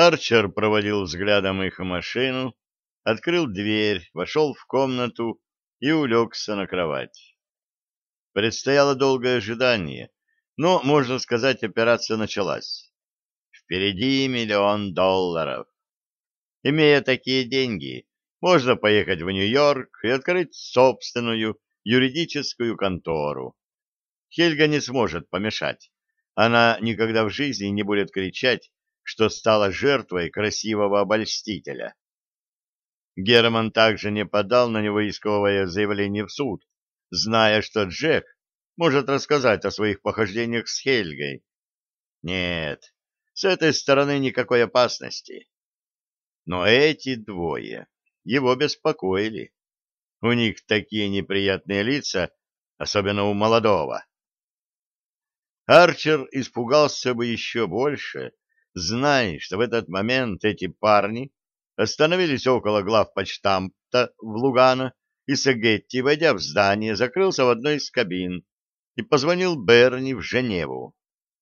Арчер проводил взглядом их машину, открыл дверь, вошел в комнату и улегся на кровать. Предстояло долгое ожидание, но, можно сказать, операция началась. Впереди миллион долларов. Имея такие деньги, можно поехать в Нью-Йорк и открыть собственную юридическую контору. Хельга не сможет помешать. Она никогда в жизни не будет кричать что стала жертвой красивого обольстителя. Герман также не подал на него исковое заявление в суд, зная, что Джек может рассказать о своих похождениях с Хельгой. Нет, с этой стороны никакой опасности. Но эти двое его беспокоили. У них такие неприятные лица, особенно у молодого. Арчер испугался бы еще больше, Знай, что в этот момент эти парни остановились около глав почтамта в Лугано и Сагетти, войдя в здание, закрылся в одной из кабин и позвонил Берни в Женеву.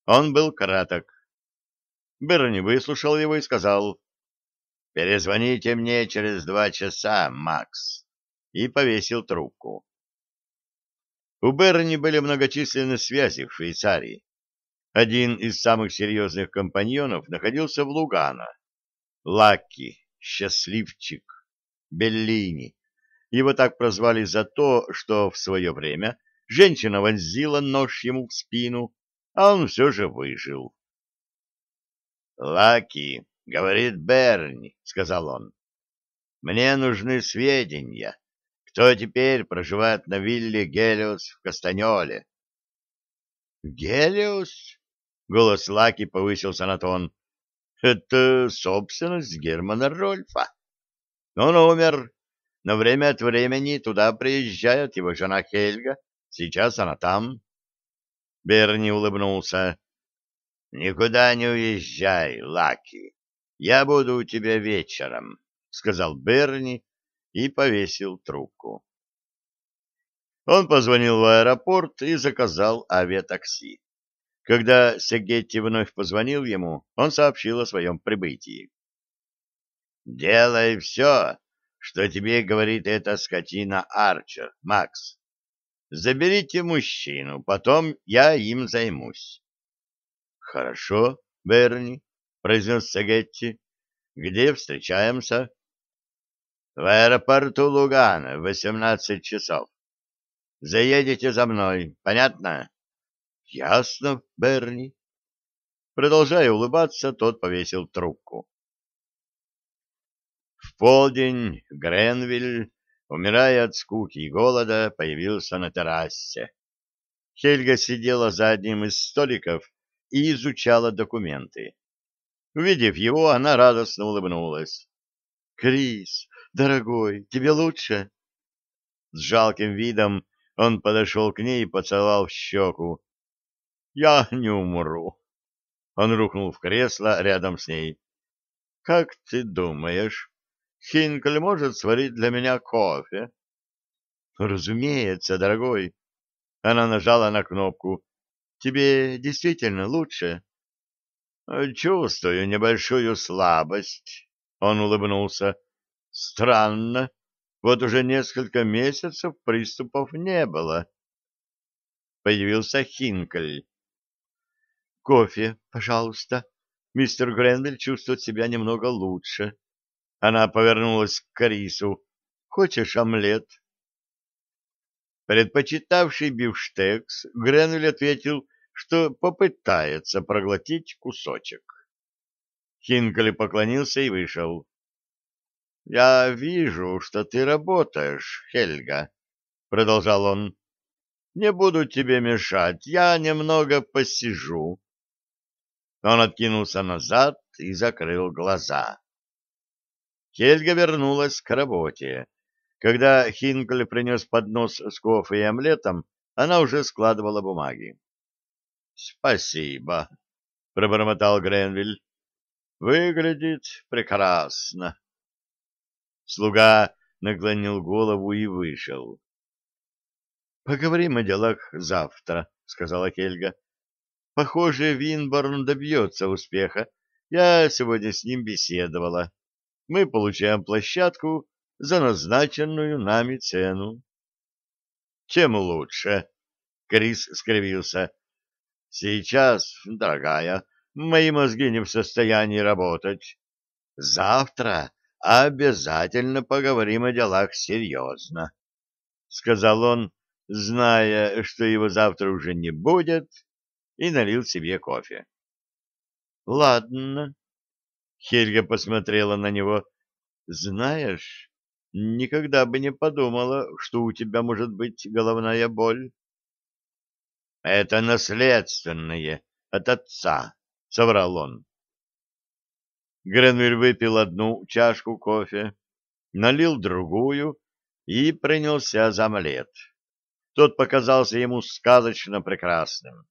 Он был краток. Берни выслушал его и сказал, «Перезвоните мне через два часа, Макс», и повесил трубку. У Берни были многочисленные связи в Швейцарии, один из самых серьезных компаньонов находился в Лугано. Лаки, счастливчик, Беллини. Его так прозвали за то, что в свое время женщина вонзила нож ему в спину, а он все же выжил. «Лаки, — говорит Берни, — сказал он, — мне нужны сведения, кто теперь проживает на вилле Гелиос в Кастанеле». «Гелиос?» Голос Лаки повысился на тон. Это собственность Германа Рольфа. Он умер, но время от времени туда приезжает его жена Хельга. Сейчас она там. Берни улыбнулся. «Никуда не уезжай, Лаки. Я буду у тебя вечером», — сказал Берни и повесил трубку. Он позвонил в аэропорт и заказал авиатакси. Когда Сегетти вновь позвонил ему, он сообщил о своем прибытии. «Делай все, что тебе говорит эта скотина Арчер, Макс. Заберите мужчину, потом я им займусь». «Хорошо, Берни», — произнес Сегетти. «Где встречаемся?» «В аэропорту Лугана в восемнадцать часов. Заедете за мной, понятно?» Ясно, Берни. Продолжая улыбаться, тот повесил трубку. В полдень Гренвиль, умирая от скуки и голода, появился на террасе. Хельга сидела за одним из столиков и изучала документы. Увидев его, она радостно улыбнулась. — Крис, дорогой, тебе лучше? С жалким видом он подошел к ней и поцеловал в щеку я не умру. Он рухнул в кресло рядом с ней. Как ты думаешь, Хинкель может сварить для меня кофе? Разумеется, дорогой. Она нажала на кнопку. Тебе действительно лучше? Чувствую небольшую слабость. Он улыбнулся. Странно. Вот уже несколько месяцев приступов не было. Появился Хинкель кофе, пожалуйста. Мистер Гренвиль чувствует себя немного лучше. Она повернулась к Карису. Хочешь омлет? Предпочитавший бифштекс, Гренвиль ответил, что попытается проглотить кусочек. Хинкли поклонился и вышел. — Я вижу, что ты работаешь, Хельга, — продолжал он. — Не буду тебе мешать, я немного посижу. Он откинулся назад и закрыл глаза. Хельга вернулась к работе. Когда Хинкель принес поднос с кофе и омлетом, она уже складывала бумаги. — Спасибо, — пробормотал Гренвиль. — Выглядит прекрасно. Слуга наклонил голову и вышел. — Поговорим о делах завтра, — сказала Хельга. Похоже, Винборн добьется успеха. Я сегодня с ним беседовала. Мы получаем площадку за назначенную нами цену. Чем лучше? Крис скривился. Сейчас, дорогая, мои мозги не в состоянии работать. Завтра обязательно поговорим о делах серьезно, — сказал он, зная, что его завтра уже не будет, — и налил себе кофе. «Ладно», — Хельга посмотрела на него, — «знаешь, никогда бы не подумала, что у тебя может быть головная боль». «Это наследственное от отца», — соврал он. Гренвиль выпил одну чашку кофе, налил другую и принялся за омлет. Тот показался ему сказочно прекрасным.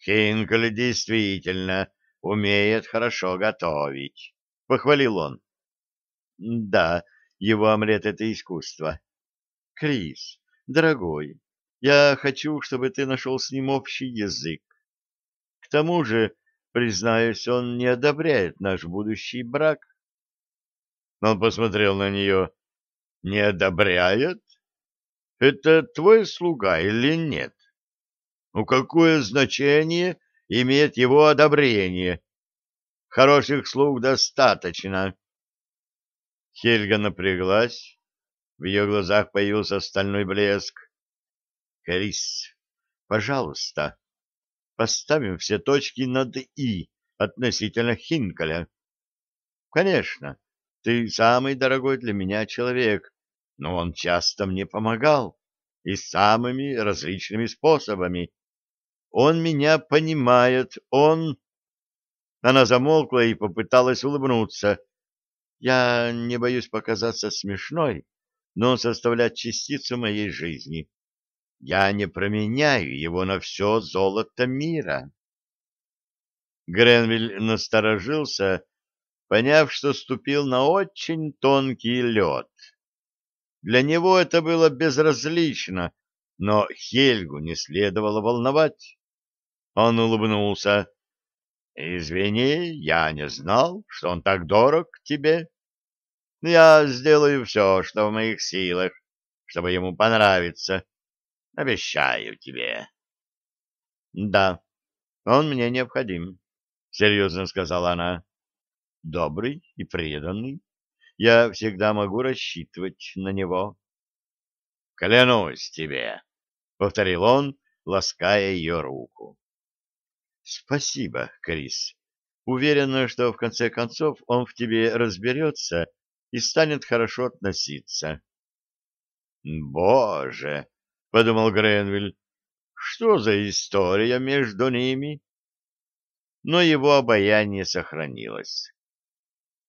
Хинкель действительно умеет хорошо готовить, — похвалил он. — Да, его омлет — это искусство. — Крис, дорогой, я хочу, чтобы ты нашел с ним общий язык. К тому же, признаюсь, он не одобряет наш будущий брак. Он посмотрел на нее. — Не одобряет? Это твой слуга или нет? Ну какое значение имеет его одобрение? Хороших слуг достаточно. Хельга напряглась. В ее глазах появился стальной блеск. Крис, пожалуйста, поставим все точки над «и» относительно Хинкаля. Конечно, ты самый дорогой для меня человек, но он часто мне помогал и самыми различными способами. Он меня понимает, он...» Она замолкла и попыталась улыбнуться. «Я не боюсь показаться смешной, но он составляет частицу моей жизни. Я не променяю его на все золото мира». Гренвиль насторожился, поняв, что ступил на очень тонкий лед. Для него это было безразлично, но Хельгу не следовало волновать. Он улыбнулся. «Извини, я не знал, что он так дорог тебе. Я сделаю все, что в моих силах, чтобы ему понравиться. Обещаю тебе». «Да, он мне необходим», — серьезно сказала она. «Добрый и преданный. Я всегда могу рассчитывать на него». «Клянусь тебе», — повторил он, лаская ее руку. Спасибо, Крис. Уверена, что в конце концов он в тебе разберется и станет хорошо относиться. Боже, подумал Гренвиль, что за история между ними? Но его обаяние сохранилось.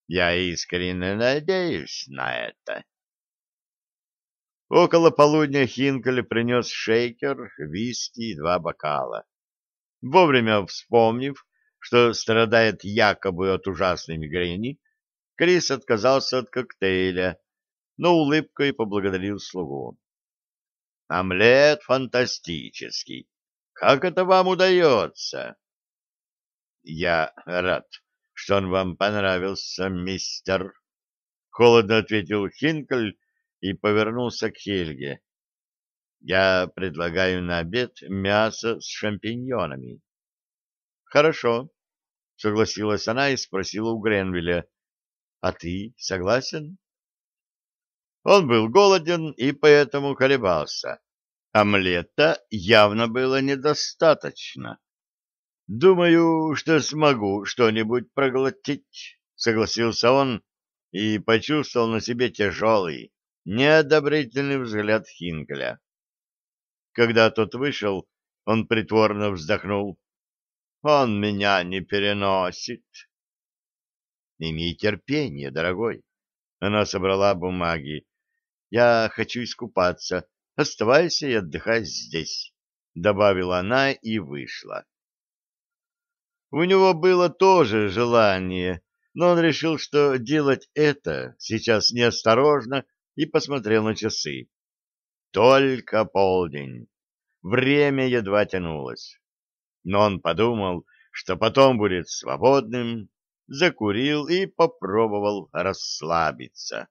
Я искренне надеюсь на это. Около полудня Хинкель принес шейкер, виски и два бокала. Вовремя вспомнив, что страдает якобы от ужасной мигрени, Крис отказался от коктейля, но улыбкой поблагодарил слугу. «Омлет фантастический! Как это вам удается?» «Я рад, что он вам понравился, мистер!» — холодно ответил Хинкель и повернулся к Хельге. Я предлагаю на обед мясо с шампиньонами. Хорошо, согласилась она и спросила у Гренвилля. А ты согласен? Он был голоден и поэтому колебался. Омлета явно было недостаточно. Думаю, что смогу что-нибудь проглотить, согласился он и почувствовал на себе тяжелый, неодобрительный взгляд Хинкля. Когда тот вышел, он притворно вздохнул. «Он меня не переносит». «Имей терпение, дорогой». Она собрала бумаги. «Я хочу искупаться. Оставайся и отдыхай здесь», — добавила она и вышла. У него было тоже желание, но он решил, что делать это сейчас неосторожно, и посмотрел на часы. Только полдень. Время едва тянулось. Но он подумал, что потом будет свободным, закурил и попробовал расслабиться.